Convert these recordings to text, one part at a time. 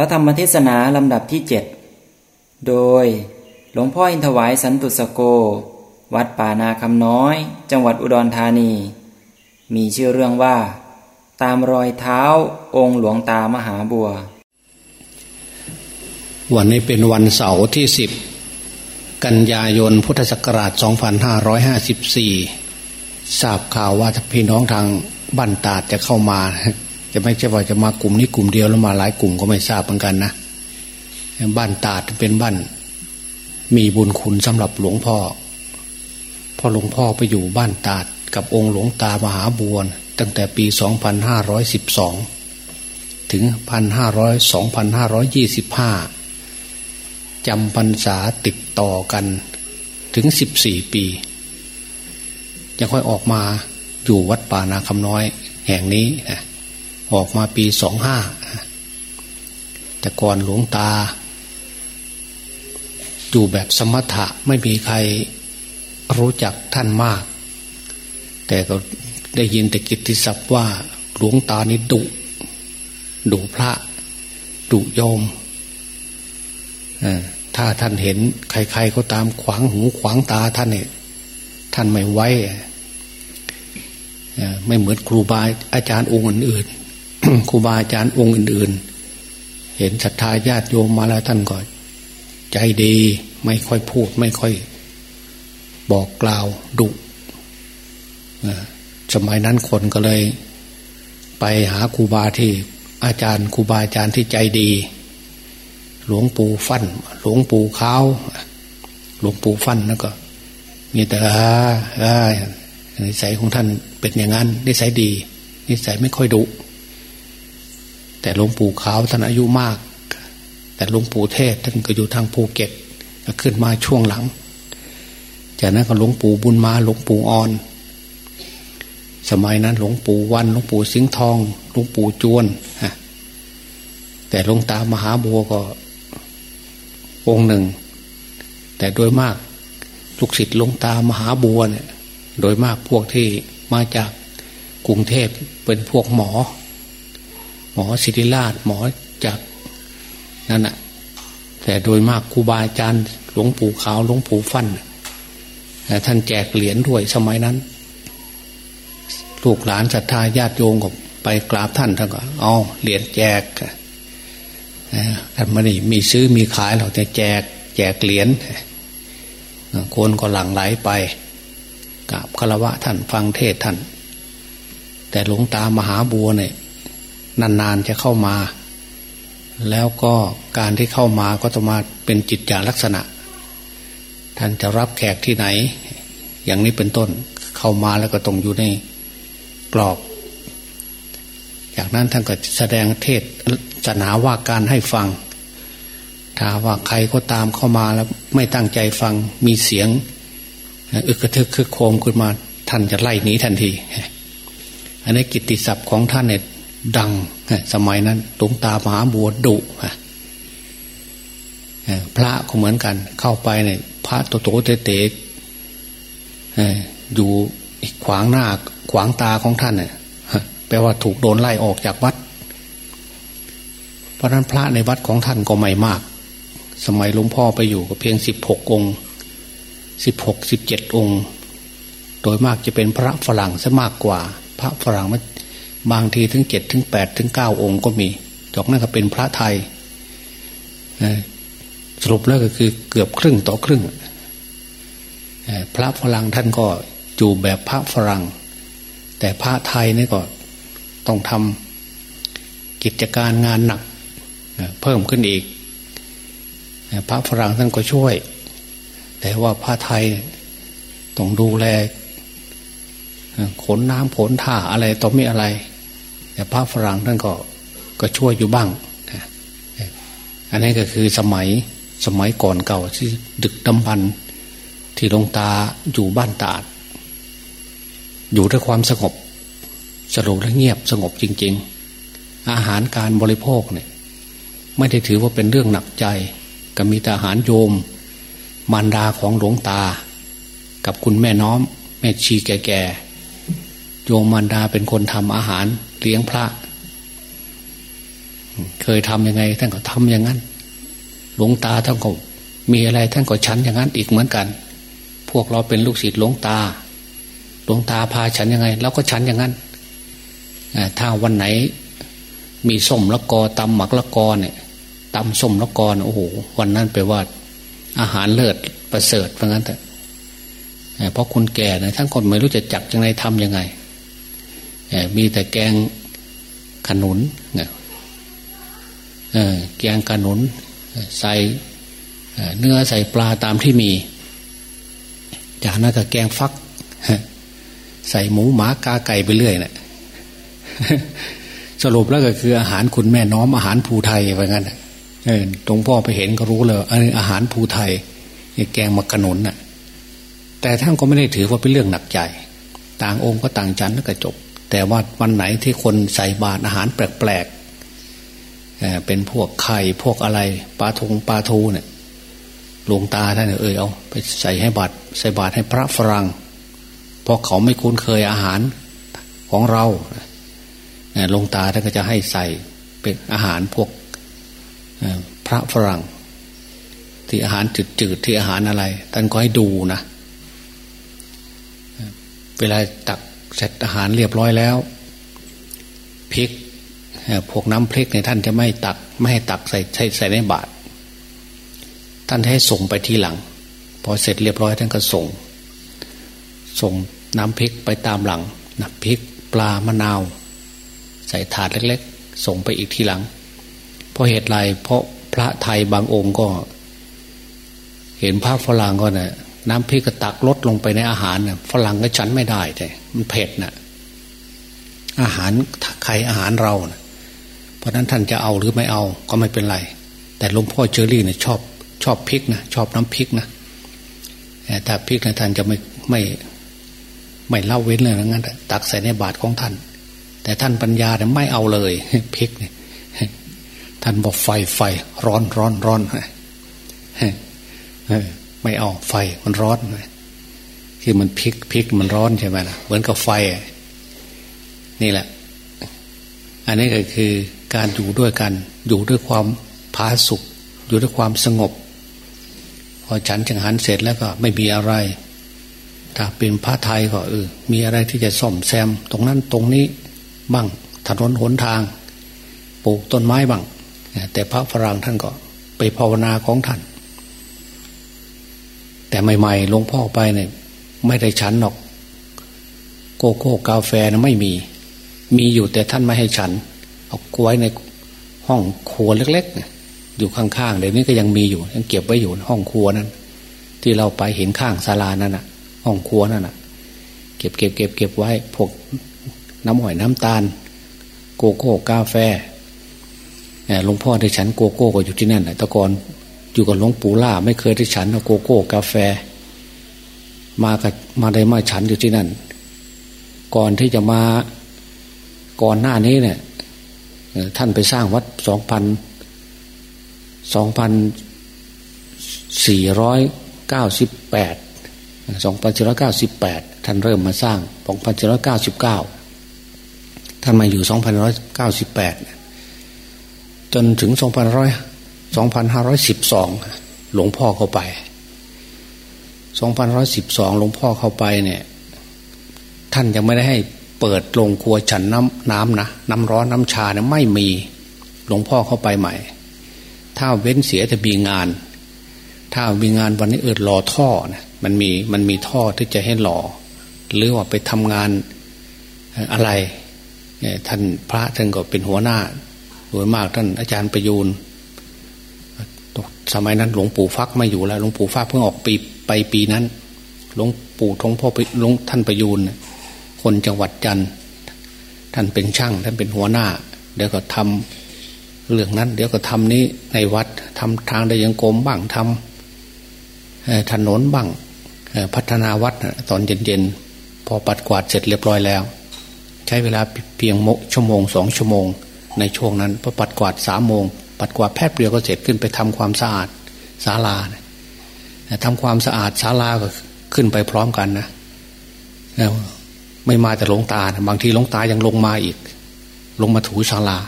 พระธรรมเทศนาลำดับที่เจ็ดโดยหลวงพ่ออินทวายสันตุสโก วัดป่านาคำน้อย จังหวัดอุดรธานี มีชื่อเรื่องว่า ตามรอยเท้าองค์หลวงตามหาบัว วันนี้เป็นวันเสาร์ที่สิบกันยายนพุทธศักราช 2554 ทราบข่าวว่าพี่น้องทางบ้านตาดจะเข้ามา จะไม่ใช่ว่าจะมากลุ่มนี้กลุ่มเดียวแล้วมาหลายกลุ่มก็ไม่ทราบเหมือนกันนะบ้านตาดเป็นบ้าน มีบุญคุณสำหรับหลวงพ่อพอหลวงพ่อไปอยู่บ้านตาดกับองค์หลวงตามหาบวนตั้งแต่ปี 2512 ถึง 1,500 2,525จำพรรษาติดต่อกันถึง 14 ปี ยังค่อยออกมาอยู่วัดป่านาคำน้อยแห่งนี้นะ ออกมาปีสองห้าแต่ก่อนหลวงตาอยู่แบบสมถะไม่มีใครรู้จักท่านมาก แต่ก็ได้ยินแต่กิตติศัพท์ว่าหลวงตานี่ดุดุพระดุโยมถ้าท่านเห็นใครๆก็ตามขวางหูขวางตาท่านเนี่ยท่านไม่ไว้ไม่เหมือนครูบาอาจารย์องค์อื่น ครูบาอาจารย์องค์อื่น ๆ เห็นศรัทธาญาติโยมมาแล้วท่านก็ใจดีไม่ค่อยพูด ไม่ค่อย บอกกล่าวดุสมัยนั้นคนก็เลย ไปหาครูบาที่อาจารย์ครูบาอาจารย์ที่ใจดี หลวงปู่ฟั่นหลวงปู่ขาวหลวงปู่ฟั่นแล้วก็มีแต่อ่านิสัยของท่านเป็นอย่างนั้นนิสัยดี นิสัยไม่ค่อยดุ แต่หลวงปู่ขาวท่านอายุมาก แต่หลวงปู่เทศท่านก็อยู่ทางภูเก็ตขึ้นมาช่วงหลัง จากนั้นก็หลวงปู่บุญมาหลวงปู่อ่อน สมัยนั้นหลวงปู่วันหลวงปู่สิงห์ทองหลวงปู่จวนฮะแต่หลวงตามหาบัวก็ องค์หนึ่ง แต่โดยมากลูกศิษย์หลวงตามหาบัวเนี่ย โดยมากพวกที่มาจากกรุงเทพเป็นพวกหมอ มอศิริราชหมอจากนั่นแหะแต่โดยมากครูบาอาจารย์หลวงปู่ขาวหลวงปู่ฟัน่ท่านแจกเหรียญด้วยสมัยนั้นลูกหลานศรัทธาญาติโยมก็ไปกราบท่านท่านก็เอาเหรียญแจกท่านไม่ได้มีซื้อมีขายเราแต่แจกแจกเหรียญคนก็หลั่งไหลไปกราบคารวะท่านฟังเทศท่าน แต่หลวงตามหาบัวเนี่ย นานๆจะเข้ามา แล้วก็การที่เข้ามาก็จะมาเป็นจิตจาลักษณะ ท่านจะรับแขกที่ไหน อย่างนี้เป็นต้นเข้ามาแล้วก็ต้องอยู่ในกรอบ จากนั้นท่านก็แสดงเทศศาสนาว่าการให้ฟัง ถ้าว่าใครก็ตามเข้ามาแล้วไม่ตั้งใจฟังมีเสียงอึกกระทึกคึกโคมขึ้นมาท่านจะไล่หนีทันที อันนี้กิตติศัพท์ของท่านเนี่ย ดังสมัยนั้นตงตามหาบัวดุพระก็เหมือนกัน เข้าไปเนี่ยพระโตโตเตเตอยู่ขวางหน้าขวางตาของท่านเนี่ยแปลว่าถูกโดนไล่ออกจากวัด เพราะนั้นพระในวัดของท่านก็ไม่มาก สมัยหลวงพ่อไปอยู่ก็เพียงสิบหกองสิบหกสิบเจ็ดองค์ โดยมากจะเป็นพระฝรั่งซะมากกว่า พระฝรั่งมัน บางทีถึงเจ็ดถึงแปดถึงเก้าองค์ก็มีจอกนั้นก็เป็นพระไทยสรุปแล้วก็คือเกือบครึ่งต่อครึ่งพระฝรั่งท่านก็อยู่แบบพระฝรั่ง แต่พระไทยนี่ก็ต้องทำกิจการงานหนักเพิ่มขึ้นอีก พระฝรั่งท่านก็ช่วย แต่ว่าพระไทยต้องดูแลขนน้ำขนท่าอะไรต่อม่อะไร แต่พระฝรั่งท่านก็ก็ช่วยอยู่บ้างอันนี้ก็คือสมัยสมัยก่อนเก่าที่ดึกดำบรรที่ลงตาอยู่บ้านตาด อยู่ด้วยความสงบสรุปและเงียบสงบจริง ๆ อาหารการบริโภคเนี่ย ไม่ได้ถือว่าเป็นเรื่องหนักใจ ก็มีแต่อาหารโยม มารดาของหลวงตา กับคุณแม่น้อม แม่ชีแก่ๆ โยมมารดาเป็นคนทำอาหารเลี้ยงพระ เคยทำยังไงท่านก็ทำอย่างนั้น หลวงตาท่านก็มีอะไรท่านก็ฉันอย่างนั้นอีกเหมือนกัน พวกเราเป็นลูกศิษย์หลวงตา หลวงตาพาฉันยังไงเราก็ฉันอย่างนั้นถ้าวันไหน มีส้มละกอตำหมักละกอเนี่ยตำส้มละกอโอ้โหวันนั้นไปว่า อาหารเลิศประเสริฐเพราะงั้นแต่เพราะคนแก่นะทั้งคนไม่รู้จะจักยังไงทำยังไง มีแต่แกงขนุนเนี่ยแกงขนุนใส่เนื้อใส่ปลาตามที่มี จากนั้นก็แกงฟัก ใส่หมูหมากาไก่ไปเรื่อยเนะี่ยสรุปแล้วก็คืออาหารคุณแม่น้อมอาหารภูไทยว่างั้นตรงพ่อไปเห็นก็รู้เลยอันนี้อาหารภูไทยแกงมะกะนนน่ะ แต่ท่านก็ไม่ได้ถือว่าเป็นเรื่องหนักใจ ต่างองค์ก็ต่างจันแล้วก็จบ แต่ว่าวันไหนที่คนใส่บาตรอาหารแปลกๆเป็นพวกไข่พวกอะไรปลาทงปลาทูเนี่ยหลวงตาท่านเออเอาไปใส่ให้บาตรใส่บาตรให้พระฝรั่งเพราะเขาไม่คุ้นเคยอาหารของเราหลวงตาท่านก็จะให้ใส่เป็นอาหารพวกพระฝรั่ง ที่อาหารจืดๆที่อาหารอะไรท่านก็ให้ดูนะเวลาตัก เสร็จอาหารเรียบร้อยแล้วพริกพวกน้ำพริกในท่านจะไม่ตัก ไม่ให้ตักใส่ใส่ใส่ในบาตรท่านให้ส่งไปทีหลัง พอเสร็จเรียบร้อยท่านก็ส่ง ส่งน้ำพริกไปตามหลังนะพริกปลามะนาว ใส่ถาดเล็ก ๆ ส่งไปอีกทีหลัง เพราะเหตุไรเพราะพระไทยบางองค์ก็ เห็นพระฝรั่งก็เนะ่ย น้ำพริกกระตักลดลงไปในอาหารเนะ่ยฝรั่งก็ฉันไม่ได้แต่มันเผ็ดนะ่ะอาหารใครอาหารเรานะเพราะนั้นท่านจะเอาหรือไม่เอาก็ไม่เป็นไร แต่หลวงพ่อเจอรี่เนี่ยชอบชอบพริกนะชอบน้ำพริกนะแต่พริกนะท่านจะไม่ไม่ไม่เล่าเว้นเลยนะงั้นตักใส่ในบาตรของท่าน แต่ท่านปัญญาเนี่ยไม่เอาเลยพริกเนี่ยท่านบอกไฟไฟร้อนร้อนร้อน ไม่เอาไฟมันร้อนคือมันพริกพริกมันร้อนใช่ไหมล่ะเหมือนกับไฟนี่แหละ อันนี้ก็คือการอยู่ด้วยกัน อยู่ด้วยความผาสุกอยู่ด้วยความสงบ พอฉันจังหันเสร็จแล้วก็ไม่มีอะไร ถ้าเป็นพระไทยก็เออมีอะไรที่จะซ่อมแซม ตรงนั้นตรงนี้บ้างถนนหนทาง ปลูกต้นไม้บ้างแต่พระฝรั่งท่านก็ไปภาวนาของท่าน แต่ใหม่ๆหลวงพ่อไปเนี่ยไม่ได้ฉันหรอก โกโก้กาแฟนะไม่มี มีอยู่แต่ท่านไม่ให้ฉัน เอาไว้ในห้องครัวเล็กๆอยู่ข้างๆเดี๋ยวนี้ก็ยังมีอยู่ ยังเก็บไว้อยู่ห้องครัวนั้น ที่เราไปเห็นข้างศาลานั่นน่ะ ห้องครัวนั่นน่ะ เก็บเก็บเก็บเก็บไว้พวกน้ำหอยน้ำตาล โกโก้กาแฟหลวงพ่อได้ฉันโกโก้ก็อยู่ที่นั่นแหละตะกอน อยู่กับหลวงปู่ล่า ไม่เคยได้ฉันโกโก้ กาแฟ มากับมาได้มาฉันอยู่ที่นั่น ก่อนที่จะมาก่อนหน้านี้เนี่ยท่านไปสร้างวัดสองพันสองพันสี่ร้อยเก้าสิบแปดสองพันสี่ร้อยเก้าสิบแปดท่านเริ่มมาสร้างสองพันสี่ร้อยเก้าสิบเก้าท่านมาอยู่สองพันร้อยเก้าสิบแปดจนถึงสองพันร้อย สองพันห้าร้อยสิบสองหลวงพ่อเข้าไปสองพันร้อยสิบสองหลวงพ่อเข้าไปเนี่ย ท่านยังไม่ได้ให้เปิดโรงครัวฉันน้ำน้ำนะน้ำร้อนน้ำชาเนี่ยไม่มีหลวงพ่อเข้าไปใหม่ ถ้าเว้นเสียจะมีงาน ถ้ามีงานวันนี้เออรอท่อนะมันมีมันมีท่อที่จะให้หล่อ หรือว่าไปทำงานอะไรท่านพระท่านก็เป็นหัวหน้าโดยมากท่านอาจารย์ประยูน สมัยนั้นหลวงปู่ฟักไม่อยู่แล้วหลวงปู่ฟักเพิ่งออกปีไปปีนั้น หลวงปู่ทงพ่อหลวงท่านประยูนคนจังหวัดจันทร์ท่านเป็นช่าง ท่านเป็นหัวหน้า เดี๋ยวก็ทำเรื่องนั้น เดี๋ยวก็ทำนี้ในวัดทำทางได้ยังกรมบ้างทำถนนบ้างพัฒนาวัดตอนเย็นๆพอปัดกวาดเสร็จเรียบร้อยแล้ว ใช้เวลาเพียงชั่วโมงสองชั่วโมง ในช่วงนั้นพอปัดกวาดสามโมง ปัดกวาดแพบเดียวก็เสร็จขึ้นไปทำความสะอาดศาลาทำความสะอาดศาลาก็ขึ้นไปพร้อมกันนะไม่มาแต่หลวงตาบางทีหลวงตายังลงมาอีก ลงมาถูศาลา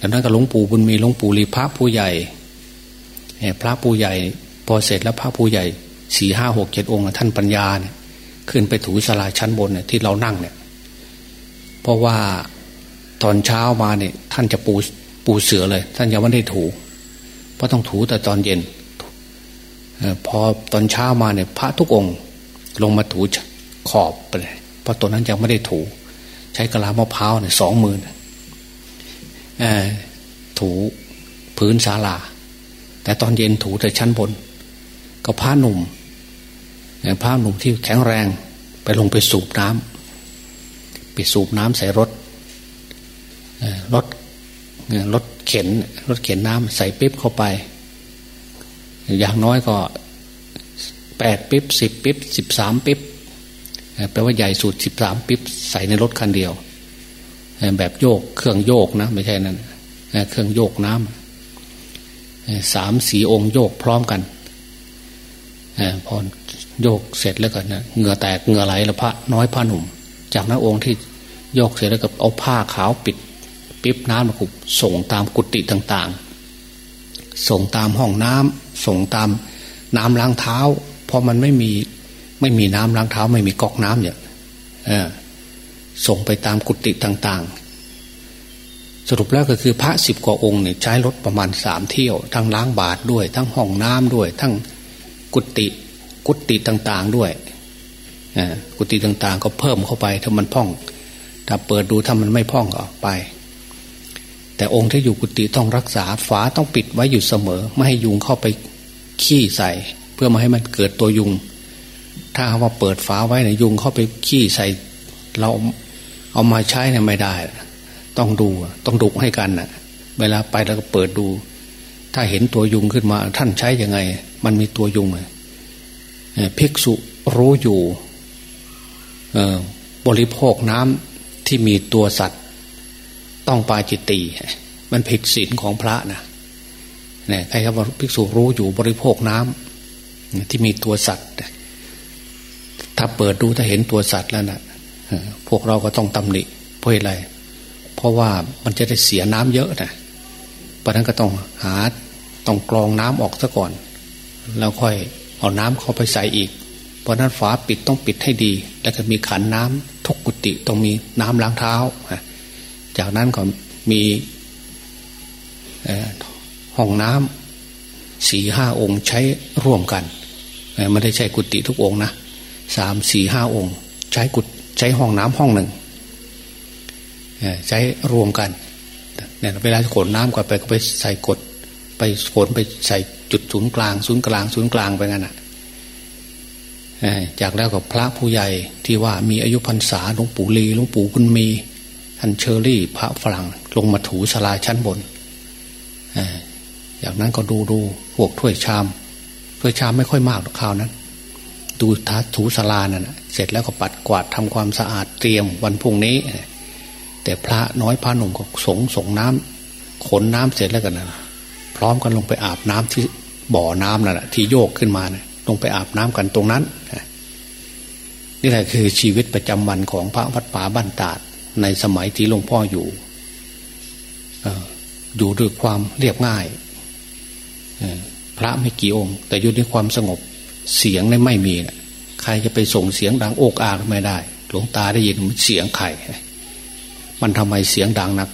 จากนั้นก็หลวงปู่บุญมีหลวงปู่ลีพระผู้ใหญ่พระผู้ใหญ่ พอเสร็จแล้วพระผู้ใหญ่สี่ห้าหกเจ็ดองค์ท่านปัญญาเนี่ยขึ้นไปถูสลาชั้นบนเนี่ยที่เรานั่งเนี่ย เพราะว่าตอนเช้ามาเนี่ย ท่านจะปู ปูเสือเลย ท่านยังไม่ได้ถู เพราะต้องถูแต่ตอนเย็นพอตอนเช้ามาเนี่ย พระทุกองค์ ลงมาถูขอบไปเลยเพราะตัวนั้นยังไม่ได้ถู ใช้กระลามะพร้าวเนี่ยสองมือถูพื้นศาลา แต่ตอนเย็นถูแต่ชั้นบน ก็พระหนุ่มพระหนุ่มที่แข็งแรงไปลงไปสูบน้ำไปสูบน้ำใส่รถรถ รถเข็นรถเข็นน้ำใส่ปิ๊บเข้าไป อย่างน้อยก็แปดปิ๊บสิบปิ๊บสิบสามปิ๊บแปลว่าใหญ่สุดสิบสามปิ๊บใส่ในรถคันเดียว แบบโยกเครื่องโยกนะ ไม่ใช่นั่นเครื่องโยกน้ำสามสีองค์โยกพร้อมกันพอโยกเสร็จแล้วก็นะเหงื่อแตกเหงื่อไหลแล้วพระน้อยพระหนุ่ม จากนั้นองค์ที่โยกเสร็จแล้วก็เอาผ้าขาวปิด ปิ๊บน้ำมาขุบส่งตามกุฏิต่างๆ ส่งตามห้องน้ำส่งตามน้ำล้างเท้า เพราะมันไม่มีไม่มีน้ำล้างเท้า ไม่มีก๊อกน้ำเนี่ยส่งไปตามกุฏิต่างๆ สรุปแล้วก็คือพระสิบกว่าองค์เนี่ยใช้รถประมาณสามเที่ยว ทั้งล้างบาทด้วย ทั้งห้องน้ำด้วย ทั้งกุฏิกุฏิต่างๆด้วยกุฏิต่างๆ ก็เพิ่มเข้าไปถ้ามันพ่อง ถ้าเปิดดูถ้ามันไม่พ่องก็ไป แต่องค์ที่อยู่กุฏิต้องรักษาฝาต้องปิดไว้อยู่เสมอ ไม่ให้ยุงเข้าไปขี้ใส่ เพื่อมาให้มันเกิดตัวยุง ถ้าว่าเปิดฝาไว้เนี่ยยุงเข้าไปขี้ใส่ เราเอามาใช้เนี่ยไม่ได้ ต้องดูต้องดุให้กันน่ะ เวลาไปแล้วก็เปิดดู ถ้าเห็นตัวยุงขึ้นมา ท่านใช้ยังไง มันมีตัวยุงเลยภิกษุรู้อยู่บริโภคน้ำที่มีตัวสัตว์ ต้องปาจิตตีมันผิดศีลของพระนะเนี่ยใครครับว่าภิกษุรู้อยู่บริโภคน้ำที่มีตัวสัตว์ ถ้าเปิดดูถ้าเห็นตัวสัตว์แล้วนะพวกเราก็ต้องตำหนิเพราะอะไร เพราะว่ามันจะได้เสียน้ำเยอะนะเพราะนั้นก็ต้องหาต้องกรองน้ำออกซะก่อน แล้วค่อยเอาน้ำเข้าไปใส่อีก เพราะนั้นฝาปิดต้องปิดให้ดี แล้วก็มีขันน้ำทุกกุฏิต้องมีน้ำล้างเท้า จากนั้นก็มีห้องน้ำสี่ห้าองค์ใช้ร่วมกันไม่ได้ใช้กุฏิทุกองค์นะสามสี่ห้าองค์ ใช้กุฏใช้ห้องน้ำห้องหนึ่งใช้รวมกันเนี่ยเวลาขนน้ำก็ไปก็ไปใส่กด ไปขนไปใส่จุดศูนย์กลางศูนย์กลางศูนย์กลางไปงั้นอะจากแล้วก็พระผู้ใหญ่ที่ว่ามีอายุพรรษาหลวงปู่ลีหลวงปู่คุณมี ท่านเชอรี่พระฝรั่งลงมาถูสลาชั้นบนอย่างนั้นก็ดูดูพวกถ้วยชามถ้วยชามไม่ค่อยมากหรอกคราวนั้น ดูทัถูสลานั่นเสร็จแล้วก็ปัดกวาดทำความสะอาดเตรียมวันพุ่งนี้ แต่พระน้อยพระหนุ่มก็สงส่งน้ำขนน้ำเสร็จแล้วกันนะพร้อมกันลงไปอาบน้ำที่บ่อน้ำนั่นแหละที่โยกขึ้นมานะลงไปอาบน้ำกันตรงนั้นนี่แหละคือชีวิตประจำวันของพระวัดป่าบ้านตาด ในสมัยที่หลวงพ่ออยู่อยู่ด้วยความเรียบง่ายพระไม่กี่องค์ แต่อยู่ด้วยความสงบเสียงในไม่มีนะใครจะไปส่งเสียงดังโอกอากไม่ได้ หลวงตาได้ยินเสียงไข่มันทำไมเสียงดังนัก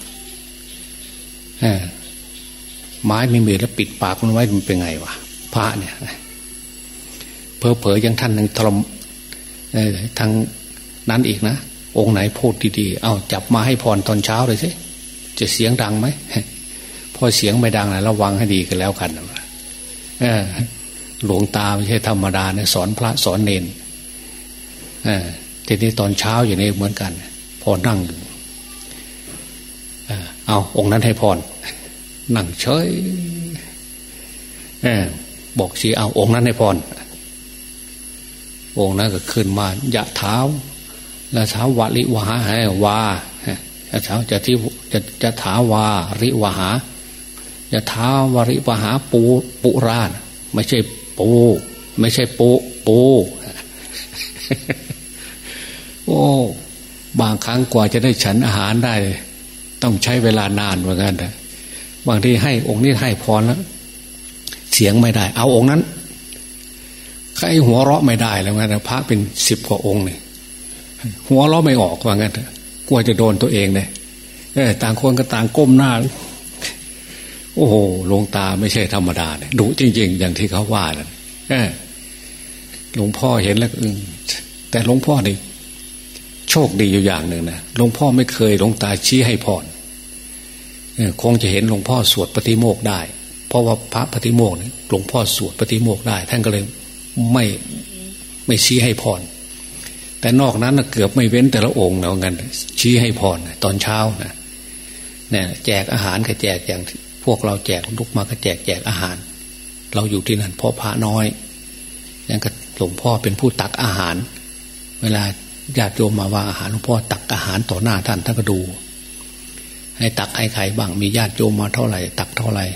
ไม้ไม่มีแล้วปิดปากมันไว้มันเป็นไงวะพระเนี่ยเพอเพอยังท่านหนึ่งทรมทางนั้นอีกนะ องค์ไหนพูดดีๆ เอาจับมาให้พรตอนเช้าเลยสิจะเสียงดังไหมพอเสียงไม่ดังนะระวังให้ดีกันแล้วกันหลวงตาไม่ใช่ธรรมดาเนี่ยสอนพระสอนเนนทีนี้ตอนเช้าอย่างนี้เหมือนกัน พอนั่งเอาองค์นั้นให้พรนั่งเฉยบอกสิเอาองค์นั้นให้พรองค์นั้นก็ขึ้นมายะเท้า ล้วถาวริวหาให้วาจะถาจะที่จะจะถาวาริวหาจะถาวริวหาปูปุราณไม่ใช่ปู ไม่ใช่ปูปูโอ้บางครั้งกว่าจะได้ฉันอาหารได้ ต้องใช้เวลานานเหมือนกันนะบางทีให้องค์นี้ให้พรแล้ว เสียงไม่ได้ เอาองค์นั้นใครหัวเราะไม่ได้แล้วไงพระเป็นสิบกว่าองค์เลย หัวเราไม่ออกว่างั้นกลัวจะโดนตัวเองเลยต่างคนก็ต่างก้มหน้า โอ้โหลงตาไม่ใช่ธรรมดาเนี่ยดุจริง ๆ อย่างที่เขาว่าเลยหลวงพ่อเห็นแล้วแต่หลวงพ่อนี่โชคดีอยู่อย่างหนึ่งนะหลวงพ่อไม่เคยหลวงตาชี้ให้พรคงจะเห็นหลวงพ่อสวดปฏิโมกได้ เพราะว่าพระปฏิโมกเนี่ยหลวงพ่อสวดปฏิโมกได้ ท่านก็เลยไม่ไม่ชี้ให้พร แต่นอกนั้นเกือบไม่เว้นแต่ละองค์แล้วกันชี้ให้พรตอนเช้านะเนี่ยแจกอาหารก็แจกอย่างพวกเราแจกลุกมาก็แจกแจกอาหาร เราอยู่ที่นั่นเพราะพระน้อยยังก็หลวงพ่อเป็นผู้ตักอาหาร เวลาญาติโยมมาวางอาหารหลวงพ่อตักอาหารต่อหน้าท่านท่านก็ดู ให้ตักให้ใครบ้างมีญาติโยมมาเท่าไหร่ ตักเท่าไหร่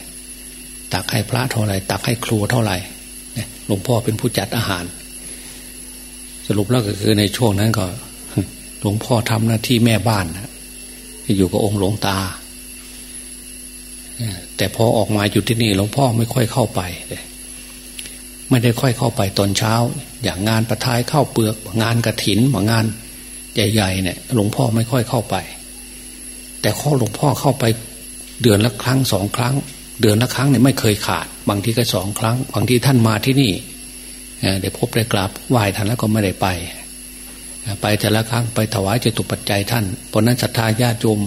ตักให้พระเท่าไหร่ ตักให้ครูเท่าไหร่หลวงพ่อเป็นผู้จัดอาหาร สรุปแล้วก็คือในช่วงนั้นก็หลวงพ่อทำหน้าที่แม่บ้านนะอยู่กับองค์หลวงตา แต่พอออกมาอยู่ที่นี่หลวงพ่อไม่ค่อยเข้าไป ไม่ได้ค่อยเข้าไปตอนเช้า อย่างงานประทายเข้าเปลือก งานกระถินงานใหญ่ๆเนี่ยหลวงพ่อไม่ค่อยเข้าไป แต่ข้อหลวงพ่อเข้าไปเดือนละครั้งสองครั้ง เดือนละครั้งเนี่ยไม่เคยขาด บางทีก็สองครั้ง บางทีท่านมาที่นี่ เดี๋ยวพบได้กราบไหว้ท่านแล้วก็ไม่ได้ไป ไปแต่ละครั้งไปถวายเจตุปัจจัยท่านเพราะนั้นศรัทธาญาติโยม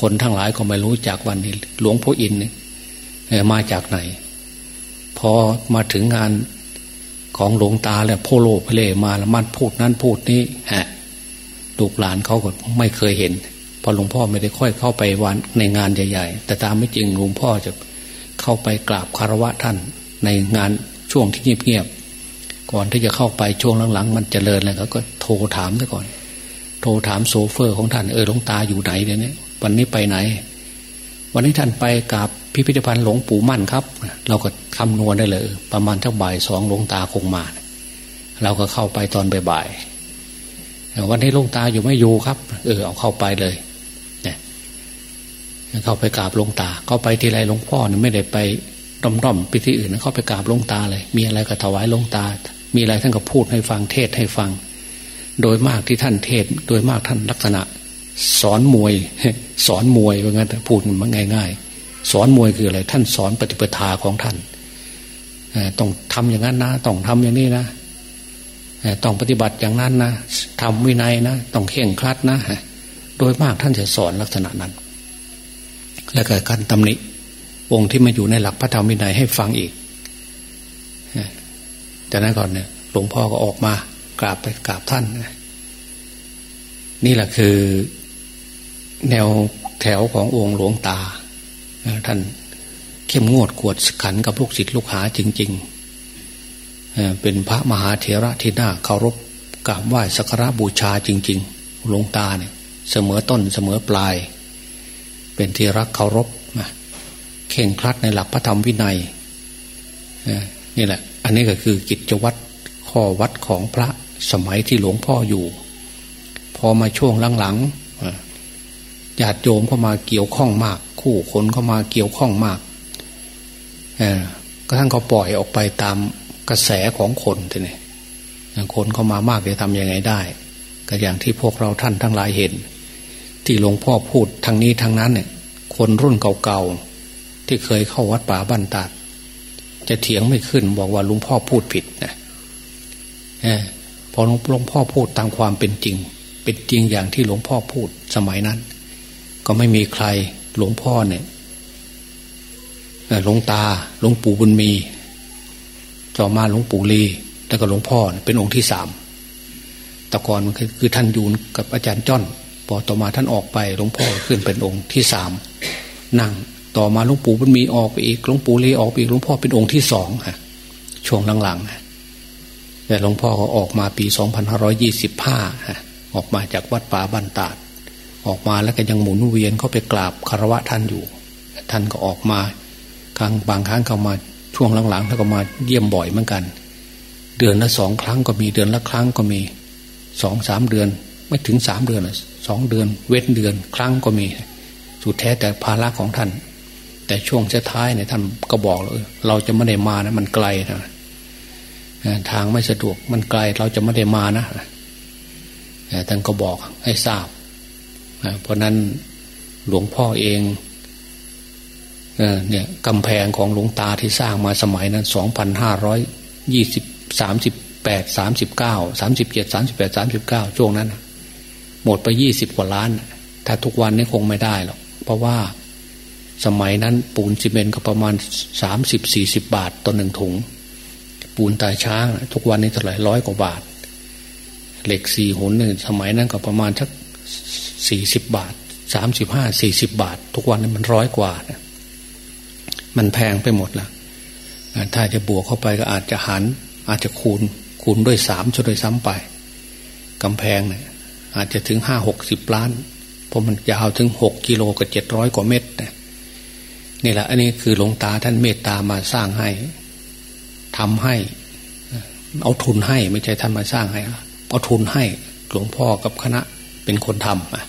คนทั้งหลายก็ไม่รู้จากวันนี้ หลวงพ่ออินเนี่ยมาจากไหน พอมาถึงงานของหลวงตาแล้วโพโลเพลมาแล้วมันพูดนั้นพูดนี้ฮะลูกหลานเขาก็ไม่เคยเห็นพอหลวงพ่อไม่ได้ค่อยเข้าไปวันในงานใหญ่ ๆ แต่ตามไม่จริงหลวงพ่อจะเข้าไปกราบคารวะท่านในงานช่วงที่เงียบ ก่อนที่จะเข้าไปช่วงหลังๆ มันจเจริญแล้วก็โทรถามซะก่อน โทรถามโซเฟอร์ของท่านเออหลวงตาอยู่ไหนเนี่ยวันนี้ไปไหน วันนี้ท่านไปกราบพิพิธภัณฑ์หลวงปู่มั่นครับ เราก็คำนวณได้เลย ประมาณเท่าบ่ายสองหลวงตาคงมา เราก็เข้าไปตอนบ่ายๆวันนี้หลวงตาอยู่ไม่อยู่ครับ เออเอาเข้าไปเลยเนี่ยเข้าไปกราบหลวงตา เข้าไปทีไรหลวงพ่อเนี่ยไม่ได้ไปร่อมร่อมพิธีอื่นเข้าไปกราบหลวงตาเลย มีอะไรก็ถวายหลวงตา มีอะไรท่านก็พูดให้ฟังเทศให้ฟัง โดยมากที่ท่านเทศ โดยมากท่านลักษณะ สอนมวย สอนมวยว่างั้นพูดมันง่าย ๆ สอนมวยคืออะไร ท่านสอนปฏิปทาของท่านต้องทำอย่างนั้นนะต้องทำอย่างนี้นะต้องปฏิบัติอย่างนั้นนะทำวินัยนะต้องเข่งครัดนะ โดยมากท่านจะสอนลักษณะนั้น แล้วก็การตำหนิองค์ที่มาอยู่ในหลักพระธรรมวินัยให้ฟังอีก จากนั้นก่อนเนี่ยหลวงพ่อก็ออกมากราบไปกราบท่าน นี่แหละคือแนวแถวขององค์หลวงตา ท่านเข้มงวดกวดขันกับลูกศิษย์ลูกหาจริง ๆ เป็นพระมหาเถระที่น่าเคารพกราบไหว้สักการะบูชาจริง ๆ หลวงตาเนี่ย เสมอต้นเสมอปลาย เป็นที่รักเคารพเข่งครัดในหลักพระธรรมวินัยนี่แหละ อันนี้ก็คือกิจวัตรข้อวัดของพระสมัยที่หลวงพ่ออยู่ พอมาช่วงหลังๆญาติโยมเข้ามาเกี่ยวข้องมาก คู่คนเข้ามาเกี่ยวข้องมากก็ทั้งเขาปล่อยออกไปตามกระแสของคนทีนี้คนเข้ามามากจะทำยังไงได้ ก็อย่างที่พวกเราท่านทั้งหลายเห็น ที่หลวงพ่อพูดทางนี้ทางนั้นเนี่ยคนรุ่นเก่าๆที่เคยเข้าวัดป่าบ้านตัด จะเถียงไม่ขึ้น บอกว่าลวงพ่อพูดผิดนะพอหลวงพ่อพูดตามความเป็นจริง เป็นจริงอย่างที่หลวงพ่อพูดสมัยนั้น ก็ไม่มีใครหลวงพ่อเนี่ยหลวงตาหลวงปู่บุญมี ต่อมาหลวงปู่ลีแล้วก็หลวงพ่อเป็นองค์ที่สามแต่ก่อนมันคือท่านยูนกับอาจารย์จ้อนพอต่อมาท่านออกไปหลวงพ่อขึ้นเป็นองค์ที่สามนั่ง ต่อมาหลวงปู่บุญมีออกไปอีกหลวงปู่เลีออกไปอีกหลวงพ่อเป็นองค์ที่สองฮะช่วงหลังๆแต่หลวงพ่อก็ออกมาปีสองพันห้าร้อยี่สิบห้าออกมาจากวัดป่าบันตาดออกมาแล้วก็ยังหมุนเวียนเข้าไปกราบคารวะท่านอยู่ ท่านก็ออกมาครั้งบางครั้งเข้ามาช่วงหลังๆท่านก็มาเยี่ยมบ่อยเหมือนกัน เดือนละสองครั้งก็มีเดือนละครั้งก็มีสองสามเดือน ไม่ถึงสามเดือนสองเดือน เว้นเดือน ครั้งก็มี สุดแท้แต่ภาระของท่าน แต่ช่วงท้ายเนี่ยท่านก็บอกเลยเราจะไม่ได้มานะ มันไกลนะทางไม่สะดวกมันไกลเราจะไม่ได้มานะท่านก็บอกให้ทราบเพราะนั้นหลวงพ่อเองเนี่ยกำแพงของหลวงตาที่สร้างมาสมัยนั้นสองพันห้าร้อยยี่สิบสามสิบแปดสามสิบเก้าสามสิบเจ็ดสามสิบแปดสามสิบเก้าช่วงนั้น หมดไปยี่สิบกว่าล้าน ถ้าทุกวันนี้คงไม่ได้หรอกเพราะว่า สมัยนั้นปูนซีเมนต์ก็ประมาณสามสิบสี่สิบบาทต่อหนึ่งถุง ปูนตาช้าง ทุกวันนี้เท่าไหร่ร้อยกว่าบาท เหล็กสี่หุนหนึ่งสมัยนั้นก็ประมาณสักสี่สิบบาทสามสิบห้าสี่สิบบาท ทุกวันนี้มันร้อยกว่านะมันแพงไปหมดละถ้าจะบวกเข้าไปก็อาจจะหัน อาจจะคูณคูณด้วยสามชดด้วยซ้ำไปกำแพงเนี่ยอาจจะถึงห้าหกสิบล้าน เพราะมันยาวถึงหกกิโลกับเจ็ดร้อยกว่าเมตรนี่ นี่แหละ อันนี้คือหลวงตาท่านเมตตามาสร้างให้ทำให้ เอาทุนให้ไม่ใช่ท่านมาสร้างให้เอาทุนให้หลวงพ่อกับคณะเป็นคนทำอะ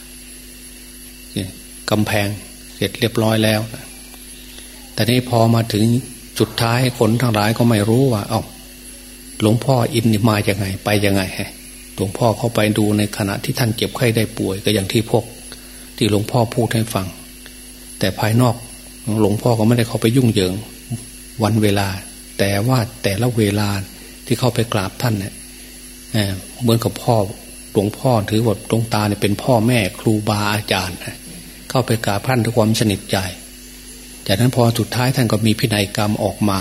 กำแพงเสร็จเรียบร้อยแล้ว แต่นี้พอมาถึงจุดท้ายคนทั้งหลายก็ไม่รู้ว่า เอา้าหลวงพ่ออินมาอย่างไง ไปยังไงหลวงพ่อเข้าไปดูในขณะที่ท่านเจ็บไข้ได้ป่วย ก็อย่างที่พวก ที่หลวงพ่อพูดให้ฟัง แต่ภายนอก หลวงพ่อก็ไม่ได้เข้าไปยุ่งเหยิงวันเวลา แต่ว่าแต่ละเวลาที่เข้าไปกราบท่านเนี่ยเหมือนกับพ่อหลวงพ่อถือว่าหลวงตาเนี่ยเป็นพ่อแม่ครูบาอาจารย์เข้าไปกราบท่านด้วยความสนิทใจ จากนั้นพอสุดท้ายท่านก็มีพินัยกรรมออกมา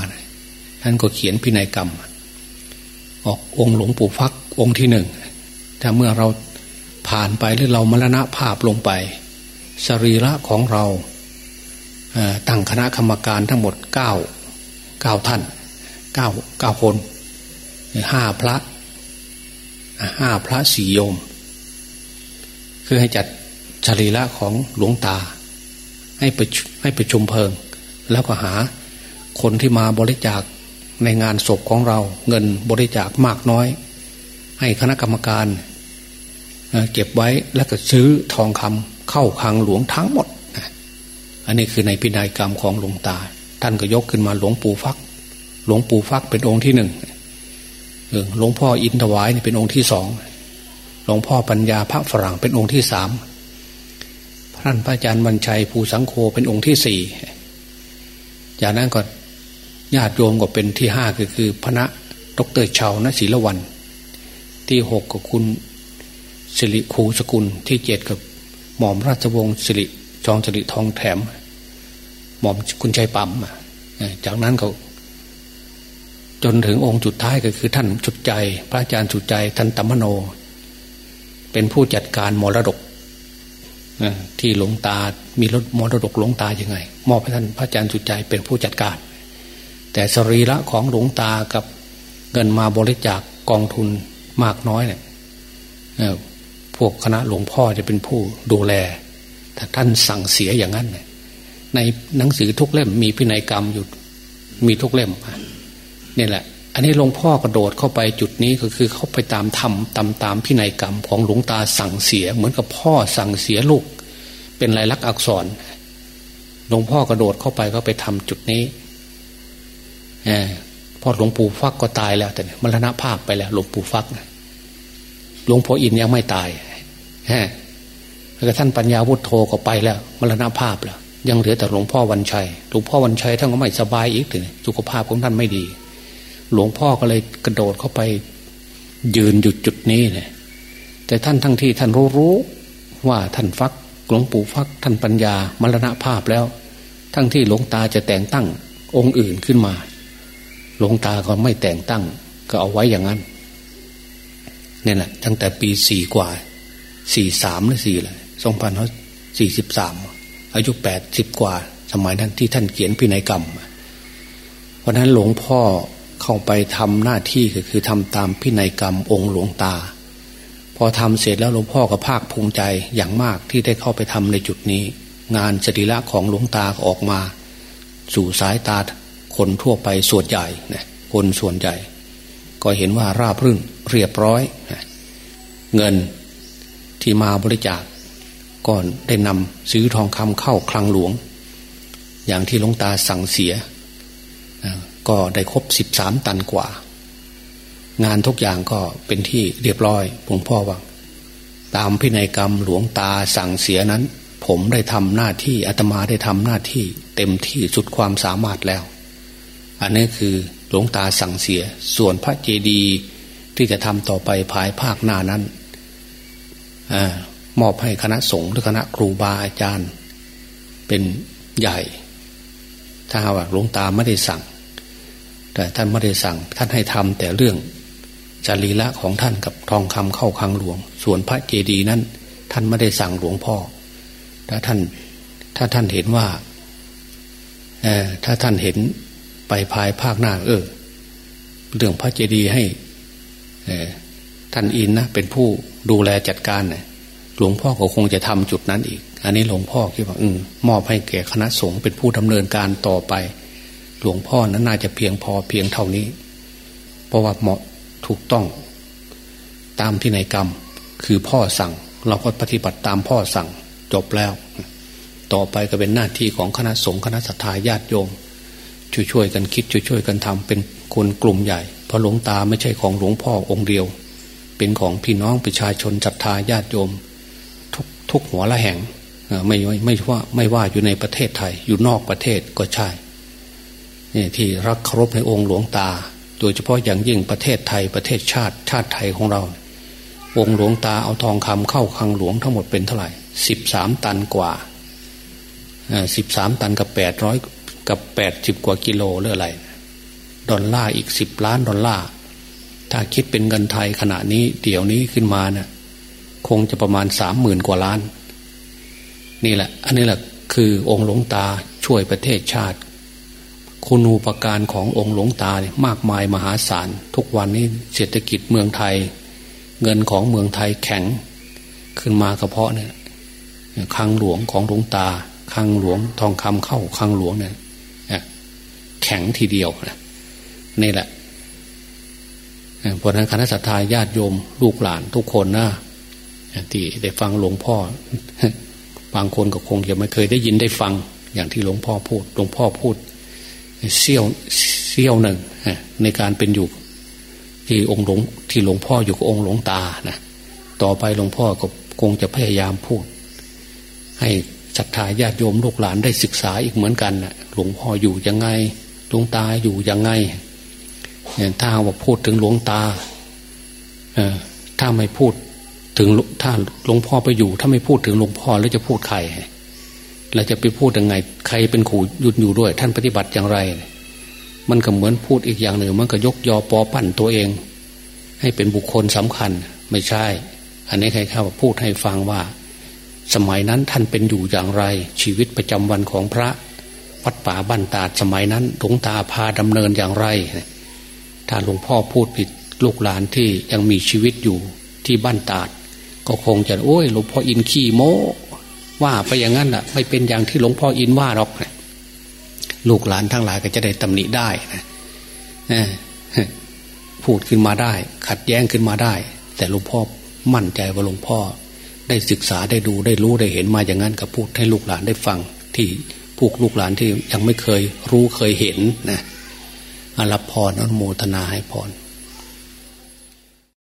ท่านก็เขียนพินัยกรรม ออกองค์หลวงปู่ฟักองค์ที่หนึ่งถ้าเมื่อเราผ่านไปหรือเรามรณะภาพลงไป สรีระของเรา ตั้งคณะกรรมการทั้งหมดเก้าเก้าท่านเก้าเก้าคนห้าพระห้าพระสี่โยม คือให้จัดชรีระของหลวงตา ให้ไปให้ไปชุมเพลิง แล้วก็หาคนที่มาบริจาคในงานศพของเราเงินบริจาคมากน้อย ให้คณะกรรมการ เก็บไว้แล้วก็ซื้อทองคำเข้าคลังหลวงทั้งหมด อันนี้คือในพินัยกรรมของหลวงตา ท่านก็ยกขึ้นมาหลวงปู่ฟัก หลวงปู่ฟักเป็นองค์ที่หนึ่งหลวงพ่ออินทวายเป็นองค์ที่สองหลวงพ่อปัญญาพระฝรั่งเป็นองค์ที่สามท่านพระอาจารย์บรรชัยภูสังโฆเป็นองค์ที่สี่จากนั้นก็ญาติโยมก็เป็นที่ห้าคือคือพระดรชาวนศิลวัน ที่หกกับคุณสิริคูสกุลที่เจ็ดกับหม่อมราชวงศ์สิริ จองสริทองแถม หม่อมคุณชัยปั๊มจากนั้นก็จนถึงองค์จุดท้ายก็คือท่านจุดใจ พระอาจารย์จุดใจท่านตัมมโน เป็นผู้จัดการมรดกที่หลวงตา มีรถมรดกหลวงตายังไง มอบให้ท่านพระอาจารย์สุดใจเป็นผู้จัดการ แต่สรีระของหลวงตากับเงินมาบริจาคกกองทุนมากน้อยเนี่ยพวกคณะหลวงพ่อจะเป็นผู้ดูแล ถ้าท่านสั่งเสียอย่างนั้นในหนังสือทุกเล่มมีพินัยกรรมอยู่มีทุกเล่มนี่แหละ อันนี้หลวงพ่อกระโดดเข้าไปจุดนี้ก็คือเข้าไปตามธรรมตามตามพินัยกรรมของหลวงตาสั่งเสีย เหมือนกับพ่อสั่งเสียลูก เป็นลายลักษณ์อักษรหลวงพ่อกระโดดเข้าไปก็ไปทำจุดนี้อพ่อหลวงปู่ฟักก็ตายแล้ว แต่มรณภาพไปแล้ว หลวงปู่ฟักหลวงพ่ออินยังไม่ตายฮะ แล้วท่านปัญญาวุฒโธก็ไปแล้ว มรณภาพแล้ว ยังเหลือแต่หลวงพ่อวันชัย หลวงพ่อวันชัยท่านก็ไม่สบายอีกเลยสุขภาพของท่านไม่ดี หลวงพ่อก็เลยกระโดดเข้าไป ยืนหยุดจุดนี้เลยแต่ท่านทั้งที่ท่านรู้รู้ว่าท่านฟักหลวงปู่ฟักท่านปัญญามรณภาพแล้ว ทั้งที่หลวงตาจะแต่งตั้งองค์อื่นขึ้นมา หลวงตาก็ไม่แต่งตั้ง ก็เอาไว้อย่างนั้นเนี่ยแหละตั้งแต่ปีสี่กว่าสี่สามหรือสี่เลย สองพันสี่สิบสามอายุแปดสิบกว่า สมัยนั้นที่ท่านเขียนพินัยกรรม เพราะนั้นหลวงพ่อเข้าไปทำหน้าที่ก็คือทำตามพินัยกรรมองค์หลวงตา พอทำเสร็จแล้วหลวงพ่อก็ภาคภูมิใจอย่างมากที่ได้เข้าไปทำในจุดนี้ งานสรีระของหลวงตาออกมา สู่สายตาคนทั่วไปส่วนใหญ่นะคนส่วนใหญ่ ก็เห็นว่าราบรื่นเรียบร้อยนะเงินที่มาบริจาค ก่อนได้นำซื้อทองคำเข้าคลังหลวง อย่างที่หลวงตาสั่งเสีย ก็ได้ครบสิบสามตันกว่า งานทุกอย่างก็เป็นที่เรียบร้อยหลวงพ่อว่าตามพินัยกรรมหลวงตาสั่งเสียนั้น ผมได้ทำหน้าที่อาตมาได้ทำหน้าที่เต็มที่สุดความสามารถแล้ว อันนี้คือหลวงตาสั่งเสีย ส่วนพระเจดีย์ที่จะทำต่อไปภายภาคหน้านั้นอ มอบให้คณะสงฆ์หรือคณะครูบาอาจารย์ เป็นใหญ่ ถ้าว่าหลวงตาไม่ได้สั่ง แต่ท่านไม่ได้สั่ง ท่านให้ทำแต่เรื่องจรีละของท่านกับทองคำเข้าคลังหลวง ส่วนพระเจดีย์นั้น ท่านไม่ได้สั่งหลวงพ่อถ้าท่านถ้าท่านเห็นว่าถ้าท่านเห็นไปภายภาคหน้า เออ เรื่องพระเจดีย์ให้ท่านอินนะเป็นผู้ดูแลจัดการเนี่ย หลวงพ่อก็คงจะทำจุดนั้นอีก อันนี้หลวงพ่อคิดว่าอืมมอบให้แก่คณะสงฆ์เป็นผู้ดำเนินการต่อไป หลวงพ่อนั้นน่าจะเพียงพอเพียงเท่านี้ เพราะว่าเหมาะถูกต้อง ตามที่ในกรรม คือพ่อสั่ง เราก็ปฏิบัติตามพ่อสั่งจบแล้ว ต่อไปก็เป็นหน้าที่ของคณะสงฆ์คณะสัตยาญาติโยมช่วยๆกันคิดช่วยๆกันทำเป็นคนกลุ่มใหญ่เพราะหลวงตาไม่ใช่ของหลวงพ่อองค์เดียว เป็นของพี่น้องประชาชนศรัทธาญาติโยม ทุกหัวละแห่งไม่ไม่ว่าไม่ว่าอยู่ในประเทศไทย อยู่นอกประเทศก็ใช่นี่ที่รักเคารพในองค์หลวงตา โดยเฉพาะอย่างยิ่งประเทศไทยประเทศชาติชาติไทยของเรา องค์หลวงตาเอาทองคำเข้าคลังหลวงทั้งหมดเป็นเท่าไหร่สิบสามตันกว่าสิบสามตันกับแปดร้อยกับแปดสิบกว่ากิโลหรืออะไรดอลลาร์อีกสิบล้านดอลลาร์ถ้าคิดเป็นเงินไทยขณะนี้ เดี๋ยวนี้ขึ้นมาเนะ่ย คงจะประมาณสามหมื่นกว่าล้าน นี่แหละ อันนี้แหละคือองค์หลวงตาช่วยประเทศชาติ คุณูปการขององค์หลวงตาเนี่ยมากมายมหาศาล ทุกวันนี้เศรษฐกิจเมืองไทย เงินของเมืองไทยแข็ง ขึ้นมากระเพาะเนี่ยคังหลวงของหลวงตา คังหลวงทองคำเข้าคังหลวงเนี่ยแข็งทีเดียวนะนี่แหละเพราะนั้นคณะสัตยาญาติโยมลูกหลานทุกคนนะ ที่ได้ฟังหลวงพ่อ บางคนก็คงจะไม่เคยได้ยินได้ฟัง อย่างที่หลวงพ่อพูด หลวงพ่อพูดเซี่ยวเซี่ยวหนึ่งในการเป็นอยู่ที่องค์หลวงที่หลวงพ่ออยู่กับองค์หลวงตานะต่อไปหลวงพ่อก็คงจะพยายามพูด ให้ศรัทธาญาติโยมลูกหลานได้ศึกษาอีกเหมือนกันนะหลวงพ่ออยู่ยังไงหลวงตาอยู่ยังไงถ้าว่าพูดถึงหลวงตาถ้าไม่พูด ถึงถ้าหลวงพ่อไปอยู่ ถ้าไม่พูดถึงหลวงพ่อแล้วจะพูดใครเราจะไปพูดยังไง ใครเป็นขู่หยุดอยู่ด้วย ท่านปฏิบัติอย่างไร มันก็เหมือนพูดอีกอย่างหนึ่ง มันก็ยกยอปอปั้นตัวเอง ให้เป็นบุคคลสำคัญ ไม่ใช่ อันนี้ใครเข้าพูดให้ฟังว่า สมัยนั้นท่านเป็นอยู่อย่างไร ชีวิตประจำวันของพระวัดป่าบ้านตาดสมัยนั้นหลวงตาพาดำเนินอย่างไร ถ้าหลวงพ่อพูดผิดลูกหลานที่ยังมีชีวิตอยู่ที่บ้านตาด ก็คงจะโอ้ยหลวงพ่ออินขี้โม้ว่าไปอย่างนั้นอะ ไม่เป็นอย่างที่หลวงพ่ออินว่าหรอกลูกหลานทั้งหลายก็จะได้ตำหนิได้นะพูดขึ้นมาได้ ขัดแย้งขึ้นมาได้ แต่หลวงพ่อมั่นใจว่าหลวงพ่อ ได้ศึกษาได้ดูได้รู้ได้เห็นมาอย่างนั้นก็พูดให้ลูกหลานได้ฟัง ที่พวกลูกหลานที่ยังไม่เคยรู้เคยเห็นนะอรับพรอนุโมทนาให้พร